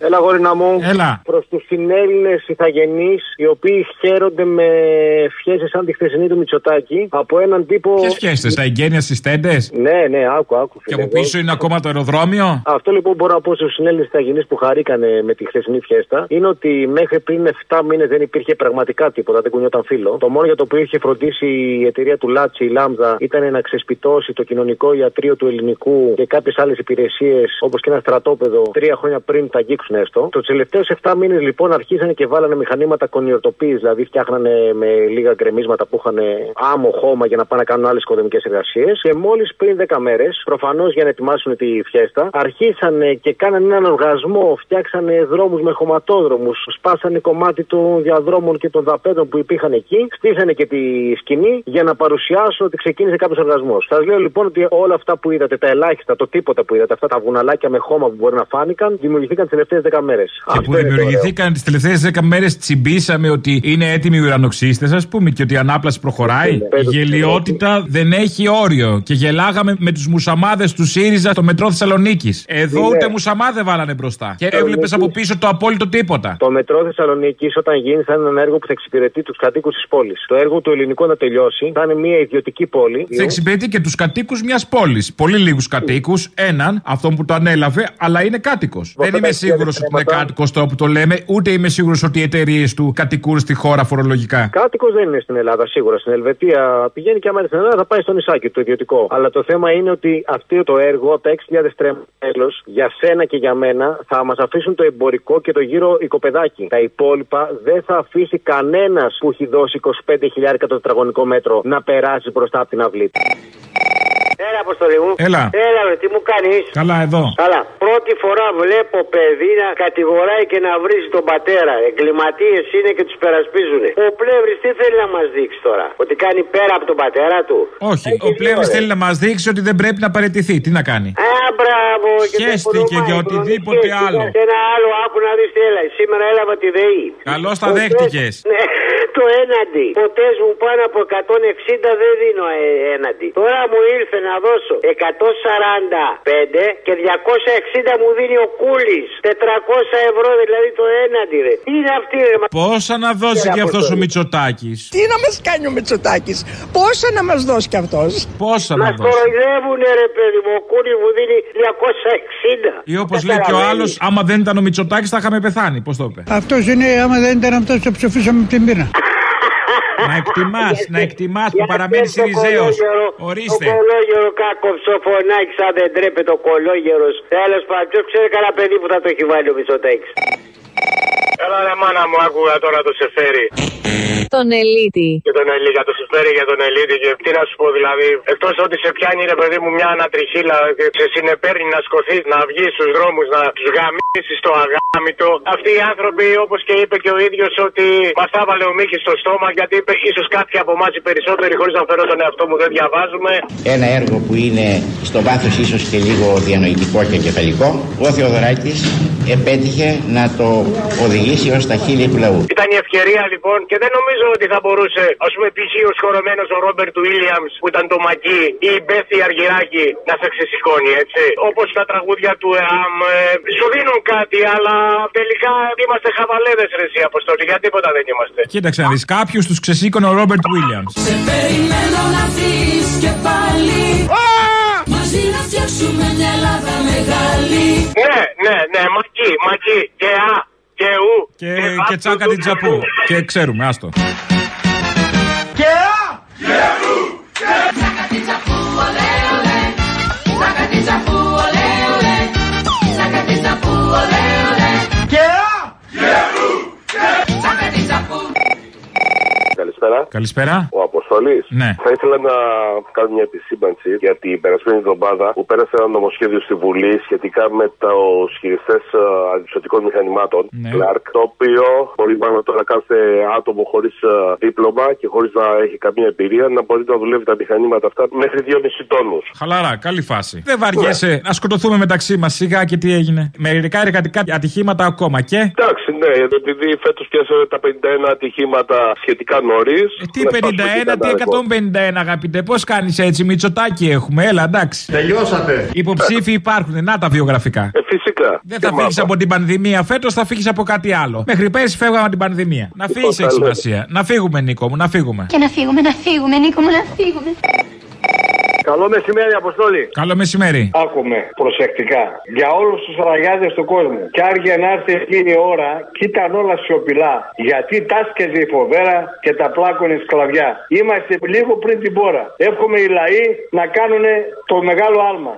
Έλα, γόρινα μου. Έλα. Προ του συνέλληνε ηθαγενείς, οι οποίοι χαίρονται με φιέσει σαν τη χθεσινή του Μητσοτάκη από έναν τύπο. Ποιες φιέστε, τα εγγένεια στις τέντες; Ναι, ναι, άκου, άκου. Και φίλε, από πίσω είναι ακόμα το αεροδρόμιο; Αυτό λοιπόν μπορώ να πω στους συνέλληνε ηθαγενείς που χαρήκανε με τη χθεσινή φιέστα είναι ότι μέχρι πριν 7 μήνες δεν υπήρχε πραγματικά τίποτα, δεν κουνιόταν φίλο. Το μόνο για το οποίο είχε φροντίσει η εταιρεία του Λάτσι, η Λάμδα, ήταν να ξεσπιτώσει το κοινωνικό ιατρείο του ελληνικού και κάποιες άλλες υπηρεσίες όπως και ένα στρατόπεδο τρία χρόνια πριν τα αγγίξουν έστω. Τους τελευταίους 7 μήνες λοιπόν αρχίσανε και βάλανε μηχανήματα κονιορτοποίησης, δηλαδή φτιάχνανε με λίγα γκρεμίσματα που είχαν άμμο χώμα για να πάνε να κάνουν άλλες οικοδομικές εργασίες. Και μόλις πριν 10 μέρες, προφανώς για να ετοιμάσουν τη φιέστα, αρχίσανε και κάνανε έναν οργασμό, φτιάξανε δρόμους με χωματόδρομους, σπάσανε κομμάτι των διαδρόμων και των δαπέδων που υπήρχαν εκεί, στήσανε και τη σκηνή για να παρουσιάσουν ότι ξεκίνησε κάποιος οργασμός. Σας λέω λοιπόν ότι όλα αυτά που είδατε, τα ελάχιστα, το τίποτα που είδατε, αυτά τα βουναλάκια με χώμα που μπορεί να φάνηκαν, δημιουργηθήκαν τις τελευταίες 10 μέρες. Και που δημιουργηθήκαν τις τελευταίες 10 μέρες, τσιμπήσαμε ότι είναι έτοιμοι οι ουρανοξύστες, ας πούμε, και ότι η ανάπλαση προχωράει. Η γελιότητα δεν έχει όριο. Και γελάγαμε με τους μουσαμάδες του ΣΥΡΙΖΑ στο μετρό Θεσσαλονίκης. Εδώ Ναι. ούτε μουσαμάδε βάλανε μπροστά. Και έβλεπες από πίσω το απόλυτο τίποτα. Το μετρό Θεσσαλονίκης, όταν γίνει, θα είναι ένα έργο που θα εξυπηρετεί τους κατοίκους της πόλης. Το έργο του ελληνικού να τελειώσει, θα είναι μια ιδιωτική πόλη. Θα εξυπηρετεί και τους κατοίκους μιας πόλης. Πολύ λίγους κατοίκους. Έναν, αυτόν που το ανέλαβε, αλλά είναι κάτοικος. Δεν είμαι σίγουρος ότι είναι κάτοικος τώρα που το λέμε, ούτε είμαι σίγουρος ότι οι εταιρείες του κατοικούν στη χώρα φορολογικά. Κάτοικος δεν είναι στην Ελλάδα, σίγουρα. Στην Ελβετία πηγαίνει και άμα είναι στην Ελλάδα θα πάει στο νησάκι, το ιδιωτικό. Αλλά το θέμα είναι ότι αυτό το έργο από τα 6.000 τρέμελο για σένα και για μένα θα μας αφήσουν το εμπορικό και το γύρο οικοπεδάκι. Τα υπόλοιπα δεν θα αφήσει κανένας που έχει δώσει 25.000 το τετραγωνικό μέτρο να περάσει μπροστά από την αυλή. Έλα, αποστολή μου. Έλα. Έλα, ρε, τι μου κάνεις; Καλά εδώ. Καλά. Πρώτη φορά βλέπω παιδί να κατηγοράει και να βρίζει τον πατέρα. Εγκληματίες είναι και τους περασπίζουν. Ο Πλεύρης τι θέλει να μας δείξει τώρα; Ότι κάνει πέρα από τον πατέρα του; Όχι, Έχει ο δύο, Πλεύρης ρε. θέλει να μας δείξει ότι δεν πρέπει να παραιτηθεί. Τι να κάνει; Α, μπράβο. και το Χαίστηκε προμάει, για οτιδήποτε προνομιές. άλλο. Και ένα άλλο, άκου να δεις τι έλα. Σήμερα έλαβα τη ΔΕΗ. Καλώς τα Ποτέ- δέχτηκες. Ναι, το έναντι. Ποτές μου πάνω από 160 δεν δίνω ε, έναντι. Τώρα μου ήρθε να δώσω 145 και 260 μου δίνει ο Κούλης. 400 ευρώ δηλαδή το έναντι, ρε. Τι είναι αυτή, ρε. μα- Πόσα να δώσει και αυτός ο Μητσοτάκης; Τι να μας κάνει ο Μητσοτάκης, πόσα να μας δώσει κι αυτός; Πόσα να Μας δώσει; κοροϊδεύουνε ρε παιδί μου. Ο Κούλης μου δίνει 260. Ή όπως λέει και ο άλλος, άμα δεν ήταν ο Μητσοτάκης θα είχαμε πεθάνει. Πώς το είπε; Αυτός είναι, άμα δεν ήταν αυτός το ψηφίσαμε από την πείνα. Να εκτιμάς, να εκτιμάς που Γιατί παραμένεις το Σιριζέο. κολόγερο- Ορίστε. Το κολόγερο κάκοψο φωνάκι σαν δεν τρέπεται ο κολόγερος. Τέλος πάντων, ποιος ξέρει κανένα παιδί που θα το έχει βάλει ο Μητσοτάκη. Έλα ρε μάνα μου, άκουγα τώρα το σεφέρι. Τον Ελίτη. Και τον Ελί, για το σεφέρι για τον Ελίτη. Και τι να σου πω δηλαδή. Εκτός ότι σε πιάνει ρε παιδί μου μια ανατριχίλα και σε συνεπέρνει να σκοθείς, να βγεις στους δρόμους, να τους γαμίσεις το αγάμητο. Αυτοί οι άνθρωποι, όπως και είπε και ο ίδιος, ότι μα τα έβαλε ο Μίχης στο στόμα γιατί είπε ίσως κάποιοι από εμάς οι περισσότεροι, χωρίς να φέρω τον εαυτό μου, δεν διαβάζουμε. Ένα έργο που είναι στο βάθος ίσως και λίγο διανοητικό και εγκεφαλικό, ο Θεοδωράκης επέτυχε να το οδηγήσει ως τα χείλη του λαού. Ήταν η ευκαιρία λοιπόν και δεν νομίζω ότι θα μπορούσε, ας πούμε, π.χ. ο σχορωμένο ο Ρόμπερτ Βίλιαμς που ήταν το μακί ή η Μπέθη Αργυράκη να σε ξεσηκώνει, έτσι. Όπως τα τραγούδια του ΕΑΜ ε, σου δίνουν κάτι, αλλά τελικά είμαστε χαβαλέδες ρε εσύ αποστολή. Για τίποτα δεν είμαστε. Κοίταξε να δεις, κάποιους τους ξεσήκωνε ο Ρόμπερτ Βίλιαμς. Σε περιμένω να έρθεις και πάλι Μαζί να φτιάξουμε μια Ελλάδα μεγάλη Ναι, ναι, ναι, μακί, μακί και α και ου. Και, και τσάκα την τσαπού. Και ξέρουμε, άστο. Τσακατιτσαπού, ολέ, ολέ Καλησπέρα. Καλησπέρα. Ο Αποστολή. Ναι. Θα ήθελα να κάνω μια επισήμανση για την περασμένη εβδομάδα που πέρασε ένα νομοσχέδιο στη Βουλή σχετικά με του χειριστέ αντισωτικών μηχανημάτων. Ναι. Clark, το οποίο μπορεί μάλλον τώρα κάθε άτομο χωρίς δίπλωμα και χωρίς να έχει καμία εμπειρία να μπορεί να δουλεύει τα μηχανήματα αυτά μέχρι 2,5 τόνους. Χαλαρά, καλή φάση. Δεν βαριέσαι να σκοτωθούμε μεταξύ μας σιγά και τι έγινε. Μερικά εργατικά ατυχήματα ακόμα και; Εντάξει, ναι, επειδή φέτος πιάσανε τα 51 ατυχήματα σχετικά νωρίς. Ε, τι 51 Τι 151 αγαπητέ, πώς κάνεις έτσι, Μητσοτάκι έχουμε, έλα εντάξει. Τελειώσατε. Υποψήφοι υπάρχουν, να τα βιογραφικά. Ε, φυσικά. Δεν θα φύγεις από την πανδημία φέτος, θα φύγεις από κάτι άλλο. Μέχρι πέρσι φεύγαμε από την πανδημία. Να φύγεις, έχει άλλο. σημασία. Να φύγουμε, Νίκο μου, να φύγουμε. Και να φύγουμε, να φύγουμε, Νίκο μου, να φύγουμε. Καλό μεσημέρι, Αποστόλη. Καλό μεσημέρι. Άκουμε προσεκτικά. Για όλους τους ραγιάδες του κόσμου. Κι άργε να έρθει εκείνη η ώρα, κι ήταν όλα σιωπηλά. Γιατί τάσκεζε η φοβέρα και τα πλάκωνε η σκλαβιά. Είμαστε λίγο πριν την πόρα. Εύχομαι οι λαοί να κάνουν το μεγάλο άλμα.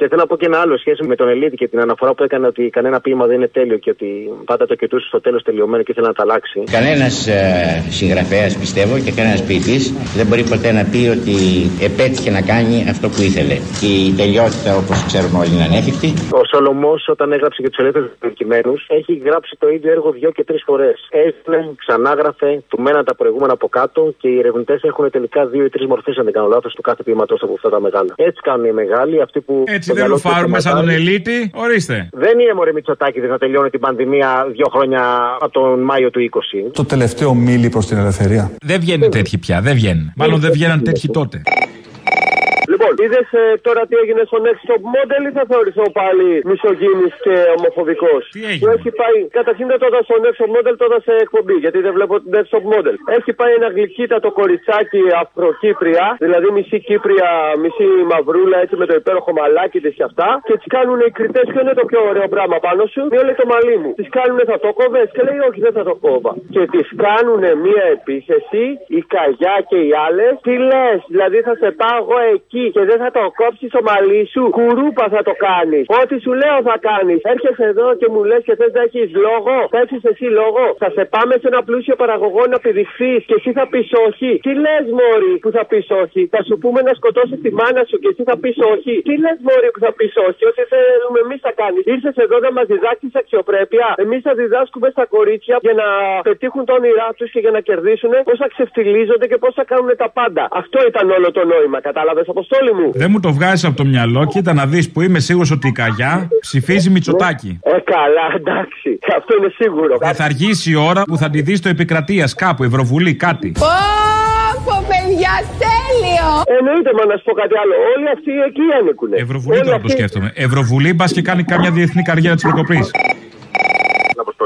Και θέλω να πω και ένα άλλο σχέση με τον Ελίτη και την αναφορά που έκανε ότι κανένα ποίημα δεν είναι τέλειο και ότι πάντα το κοιτούσε στο τέλος τελειωμένο και ήθελε να τα αλλάξει. Κανένας συγγραφέας, πιστεύω, και κανένας ποιητής δεν μπορεί ποτέ να πει ότι επέτυχε να κάνει αυτό που ήθελε. Η τελειότητα, όπως ξέρουμε όλοι, είναι ανέφικτη. Ο Σολομός, όταν έγραψε για τους ελεύθερους κειμένου, έχει γράψει το ίδιο έργο δύο και τρεις φορές. Έστειλε, ξανάγραφε, του μέναν τα προηγούμενα από κάτω και οι ερευνητές έχουν τελικά δύο ή τρεις μορφές, αν δεν κάνω λάθος, του κάθε ποιήματο από αυτά τα μεγάλα. Έτσι κάνουν οι μεγάλοι, αυτοί που. Έτσι το δεν μυαλό τους λουφάρουμε έχει σαν τον ματάρει. Ελίτη. Ορίστε. Δεν είναι μωρέ Μητσοτάκη να τελειώνει την πανδημία δύο χρόνια από τον Μάιο του 20. Το τελευταίο μίλη προς την ελευθερία. Δεν βγαίνουν τέτοιοι πια, δεν βγαίνουν. Μάλλον δεν βγαίναν τέτοιοι τότε. Λοιπόν, είδες τώρα τι έγινε στο Next Top Model ή θα θεωρηθώ πάλι μισογίνης και ομοφοβικός; Τι έγινε; Που έχει πάει, καταρχήν δεν το έδωσα στο Next Top Model, το έδωσα σε εκπομπή, γιατί δεν βλέπω το Next Top Model. Έχει πάει ένα γλυκύτατο κοριτσάκι Αφροκύπρια, δηλαδή μισή Κύπρια, μισή Μαυρούλα, έτσι με το υπέροχο μαλάκι της και αυτά. Και τις κάνουν οι κριτές, ποιο είναι το πιο ωραίο πράγμα πάνω σου; Μία λέει το μαλλί μου. Τις κάνουν θα το κόβες; Και λέει όχι δεν θα το κόβα. Και τις κάνουν μία επίθεση, η Καγιά και οι άλλες. Τι λες, δηλαδή θα σε πάω εγώ εκεί και δεν θα το κόψεις το μαλλί σου. Κουρούπα θα το κάνεις. Ό,τι σου λέω θα κάνεις. Έρχεσαι εδώ και μου λες και θες να έχεις λόγο. Θα έχεις εσύ λόγο. Θα σε πάμε σε ένα πλούσιο παραγωγό να πηδηχθείς και εσύ θα πεις όχι. Τι λες, Μόρι, που θα πεις όχι; Θα σου πούμε να σκοτώσει τη μάνα σου και εσύ θα πεις όχι. Τι λες, Μόρι, που θα πεις όχι; Ό,τι θέλουμε εμείς θα κάνεις. Ήρθες εδώ να μας διδάξεις αξιοπρέπεια. Εμείς θα διδάσκουμε στα κορίτσια για να πετύχουν τα όνειρά τους και για να κερδίσουν πώς θα ξεφτιλίζονται και πώς θα κάνουν τα πάντα. Αυτό ήταν όλο το νόημα. Κατάλαβες, Αποστόλη; Μου. Δεν μου το βγάζεις από το μυαλό, κοίτα να δεις που είμαι σίγουρος ότι η καγιά ψηφίζει Μητσοτάκι. Ε, καλά, εντάξει. Αυτό είναι σίγουρο. Και θα αργήσει η ώρα που θα τη δεις στο επικρατείας κάπου, Ευρωβουλή, κάτι. Πω, παιδιά, τέλειο! Εννοείται, μα να σου πω κάτι άλλο. Όλοι αυτοί εκεί ανήκουν. Ευρωβουλή Όλοι τώρα το αυτοί- σκέφτομαι. Ευρωβουλή, μπας και κάνει καμιά διεθνή καριέρα της προκοπή.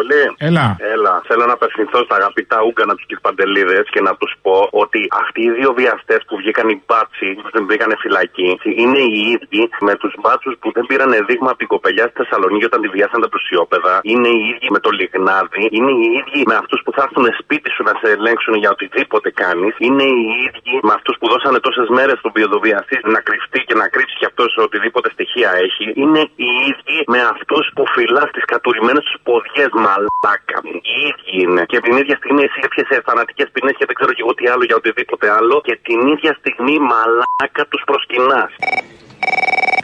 Αποστολή. Έλα. Έλα. Θέλω να απευθυνθώ στα αγαπητά Ούγκανα τους κ. Παντελίδες και να τους πω ότι αυτοί οι δύο βιαστές που βγήκαν οι μπάτσι, που δεν μπήκαν φυλακή, είναι οι ίδιοι με τους μπάτσους που δεν πήραν δείγμα από την κοπελιά στη Θεσσαλονίκη όταν τη βιάσαν τα πλουσιόπεδα. Είναι οι ίδιοι με το λιγνάδι. Είναι οι ίδιοι με αυτούς που θα έρθουν σπίτι σου να σε ελέγξουν για οτιδήποτε κάνεις. Είναι οι ίδιοι με αυτούς που δώσανε τόσες μέρες στον βιοδοβιαστή να κρυφτεί και να κρύψει κι αυτός οτιδήποτε στοιχεία έχει. Είναι οι ίδιοι με αυτούς που φυλά τι κατουρημένε τους ποδιές μαλάκα μου. Οι ίδιοι είναι. Και την ίδια στιγμή εσύ έπιασε θανατικές ποινές και δεν ξέρω και εγώ τι άλλο για οτιδήποτε άλλο. Και την ίδια στιγμή μαλάκα τους προσκυνάς.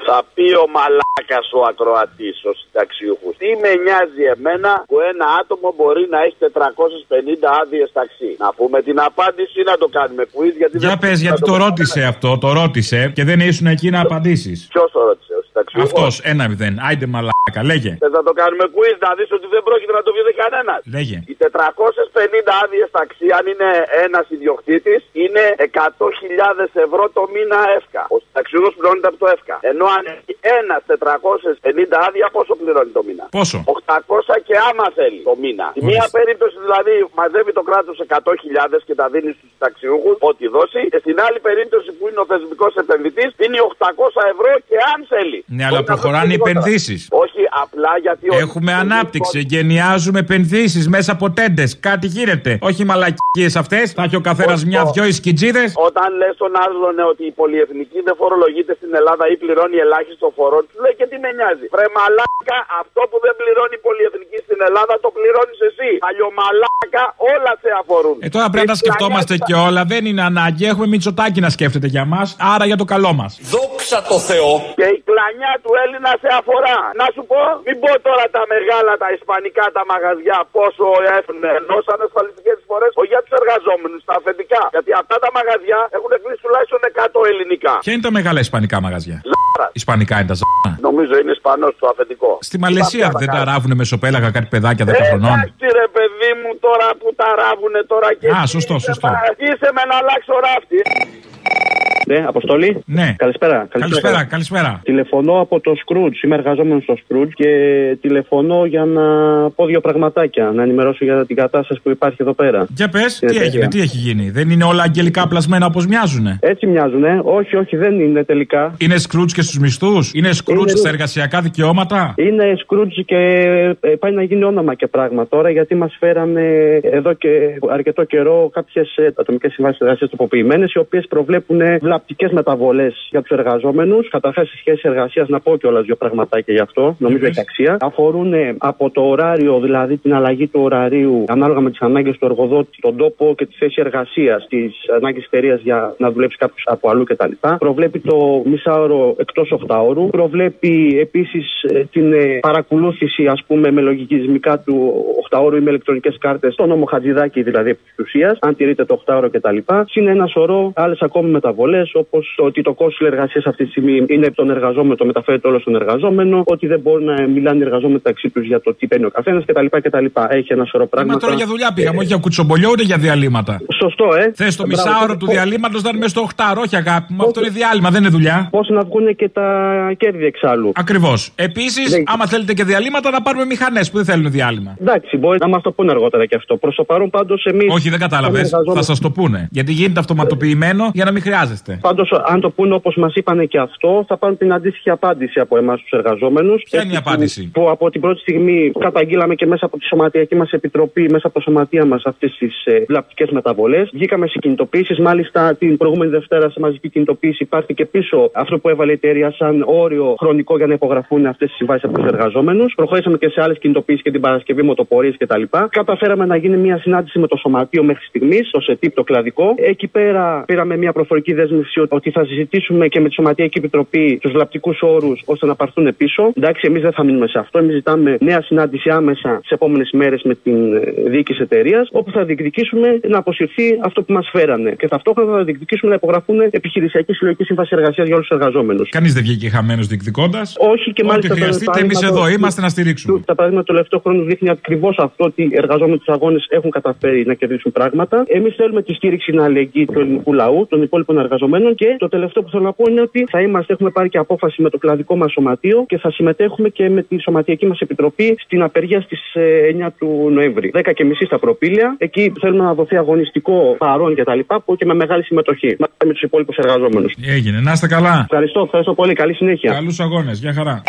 Θα πει ο μαλάκας ο ακροατής, ο συνταξιούχος. Τι με νοιάζει εμένα που ένα άτομο μπορεί να έχει 450 άδειες ταξί. Να πούμε την απάντηση ή να το κάνουμε quiz γιατί Για πες, γιατί το ρώτησε αυτό, το ρώτησε και δεν ήσουν εκεί να απαντήσεις. Ποιος το ρώτησε, ο συνταξιούχος; Αυτός, ένα μηδέν. Άιντε μαλάκα, λέγε. Θες να το κάνουμε quiz, να δεις ότι δεν πρόκειται να το βγει κανένας. Λέγε. Οι 450 άδειες ταξί, αν είναι ένας ιδιοκτήτης, είναι 100.000 ευρώ το μήνα εύκα. Ο συνταξιούχο πληρώνεται από το εύκα. Ενώ αν έχει ένα 450 άδεια, πόσο πληρώνει το μήνα; Πόσο; 800 και άμα θέλει το μήνα. Στη μία περίπτωση δηλαδή μαζεύει το κράτος 100.000 και τα δίνει στους συνταξιούχου, ό,τι δώσει. Και στην άλλη περίπτωση που είναι ο θεσμικός επενδυτής, δίνει 800 ευρώ και αν θέλει. Ναι, αλλά Μπορεί να προχωράνε οι δώσει τίποτα. επενδύσεις. Όχι, απλά γιατί. ο- Έχουμε ανάπτυξη, γενιάζουμε επενδύσεις μέσα από τέντες. Κάτι γίνεται. Όχι μαλακίες αυτές. Θα έχει ο καθένας μια-δυο ισκιτζίδες. Όταν λες τον άλλον ναι, ότι η πολυεθνική δεν φορολογείται στην Ελλάδα ή πληρώνει ελάχιστο φορό, του λέει και τι με νοιάζει. Βρε μαλάκα, αυτό που δεν πληρώνει η πολυεθνική στην Ελλάδα το πληρώνεις εσύ. Αλλιωμαλάκα, όλα σε αφορούν. Ε, τώρα πρέπει να τα σκεφτόμαστε και όλα. Δεν είναι ανάγκη. Έχουμε μυτσοτάκι να σκέφτεται για μας. Άρα για το καλό μας. Δόξα τω Θεώ. Και η κλανιά του Έλληνα σε αφορά. Να σου πω, μην πω τώρα τα μεγάλα, τα ισπανικά, τα μαγαζιά, πόσο έχουν ενώσαν ασφαλιστικές φορέ, όχι για τους εργαζόμενους, τα αφεντικά. Γιατί αυτά τα μαγαζιά έχουν κλείσει τουλάχιστον 100 ελληνικά. Ποια είναι τα μεγάλα ισπανικά μαγαζιά; Ζάρα. Ισπανικά είναι τα ζώα. Νομίζω είναι Ισπανός το αφεντικό. Στη Μαλαισία δεν τα ράβουνε μεσοπέλαγα κάτι παιδάκια 10 χρονών. Εντάξει ρε παιδί μου τώρα που τα ράβουνε τώρα και. Α, σωστό, σωστό. Είσαι με να αλλάξω ράφτη. Ναι, Αποστολή. Ναι. Καλησπέρα. Καλησπέρα, καλησπέρα. Τηλεφωνώ από το Scrooge. Είμαι εργαζόμενος στο Scrooge και τηλεφωνώ για να πω δύο πραγματάκια. Να ενημερώσω για την κατάσταση που υπάρχει εδώ πέρα. Για πες, Στην τι εταιρεία. έγινε, τι έχει γίνει. Δεν είναι όλα αγγελικά πλασμένα όπως μοιάζουν. Έτσι μοιάζουν, ε. Όχι, όχι, δεν είναι τελικά. Είναι Scrooge και στους μισθούς, είναι Scrooge Είναι- στα εργασιακά δικαιώματα; Είναι Scrooge και ε, πάει να γίνει όνομα και πράγμα τώρα γιατί μας φέρανε εδώ και αρκετό καιρό κάποιες ατομικές συμβάσεις εργασίας τροποποιημένες οι οποίες προβλέπουν βλαπτικές μεταβολές για τους εργαζόμενους. Καταρχάς, στη σχέση εργασίας, να πω κιόλας δύο πραγματάκια γι' αυτό, νομίζω έχει αξία. Αφορούν ε, από το ωράριο, δηλαδή την αλλαγή του ωραρίου ανάλογα με τις ανάγκες του εργοδότη, τον τόπο και τη θέση εργασίας, τις ανάγκες εταιρείας για να δουλέψει κάποιος από αλλού κτλ. Προβλέπει το μισάωρο εκτός οχτάωρου. Προβλέπει επίσης την ε, παρακολούθηση, ας πούμε, με λογικισμικά του οχτάωρου ή με ηλεκτρονικές κάρτε, το νόμο Χατζηδάκη δηλαδή επί της ουσίας, αν τηρείται το οχτάωρο κτλ. Συν ένα σωρό άλλες ακόμη μεταβολές, όπως ότι το κόστος εργασία αυτή τη στιγμή είναι τον εργαζόμενο, το μεταφέρεται όλο στον εργαζόμενο, ότι δεν μπορούν να μιλάνε οι εργαζόμενοι μεταξύ τους για το τι παίρνει ο καθένας κτλ. κτλ. Έχει ένα σωρό Μα πράγματα. τώρα για δουλειά πήγαμε, όχι για κουτσομπολιό ούτε για διαλύματα. Σωστό, ε. Θες το Μπράβο. μισάωρο του διαλύματος να είναι μέσα στο οχτάρο, όχι αγάπη μου. Αυτό είναι διάλειμμα, δεν είναι δουλειά. Πώς να βγουν και τα κέρδη εξάλλου. Ακριβώς. Επίσης, άμα θέλετε και διαλύματα, να πάρουμε μηχανές που δεν θέλουν διάλειμμα. Εντάξει, μπορεί να μας το πούνε αργότερα και αυτό. Προς το παρόν πάντως εμείς. Όχι, δεν κατάλαβες. Θα σας το πούνε. Γιατί γίνεται αυτοματοποιημένο για να μην χρειάζεστε. Πάντως, αν το πούνε όπως μας είπαν και αυτό, θα πάρουν την αντίστοιχη απάντηση από εμάς τους εργαζόμενους. Ποια είναι η απάντηση; Που, που από την πρώτη στιγμή καταγγείλαμε και μέσα από τη σωματιακή μας επιτροπή, μέσα από το σωματεία μας αυτές τις ε, βλαπτικές μεταβολές. Βγήκαμε σε κινητοποίησεις. Μάλιστα, την προηγούμενη Δευτέρα σε μαζική κινητοποίηση υπάρχει και πίσω αυτό που έβαλε η εταιρεία σαν όριο χρονικό για να υπογραφούν αυτές τις συμβάσεις από τους εργαζόμενους. Προχωρήσαμε και σε άλλες κινητοποίησεις και την Παρασκευή, μοτοπορίες κτλ. Καταφέραμε να γίνει μια συνάντηση με το σωματείο μέχρι στιγμής, το ΣΕΤΙΠ το κλαδικό. Εκεί πέρα πήραμε μια προφορική δέσμευση ότι θα συζητήσουμε και με τη Σωματιακή Επιτροπή τους βλαπτικούς όρους ώστε να πάρθουν πίσω. Εντάξει, εμείς δεν θα μείνουμε σε αυτό. Εμείς ζητάμε νέα συνάντηση άμεσα σε επόμενες μέρες με την ε, διοίκηση εταιρείας, όπου θα διεκδικήσουμε να αποσυρθεί αυτό που μας φέρανε. Και ταυτόχρονα θα διεκδικήσουμε να υπογραφούν επιχειρησιακή συλλογική σύμβαση εργασίας για όλους τους εργαζόμενους. Κανείς δεν βγήκε χαμένος διεκδικώντας; Όχι και Ό,τι μάλιστα. το χρειαστείτε, εμείς παράδειγμα εδώ το- είμαστε να στηρίξουμε. Τα παράδειγμα του τελευταίου χρόνου δείχνει ακριβώς αυτό ότι οι εργαζόμενοι του αγώνες έχουν καταφέρει να κερδίσουν πράγματα. Εμείς θέλουμε τη στήριξη να αλληλεγγύη του ελληνικού λαού, των υπόλοιπων εργαζομένων και το τελευταίο που θέλω να πω είναι ότι θα είμαστε, έχουμε πάρει και απόφαση με το κλαδικό μας σωματείο και θα συμμετέχουμε και με τη σωματιακή μας επιτροπή στην απεργία στις 9 του Νοέμβρη. 10 και μισή στα προπήλαια. Εκεί θέλουμε να δοθεί αγωνιστικό παρόν κτλ. που και με μεγάλη συμμετοχή μαζί με τους υπόλοιπους εργαζόμενους. Έγινε, να είστε καλά. Ευχαριστώ, ευχαριστώ πολύ. Καλή συνέχεια. Καλούς αγώνες, για χαρά.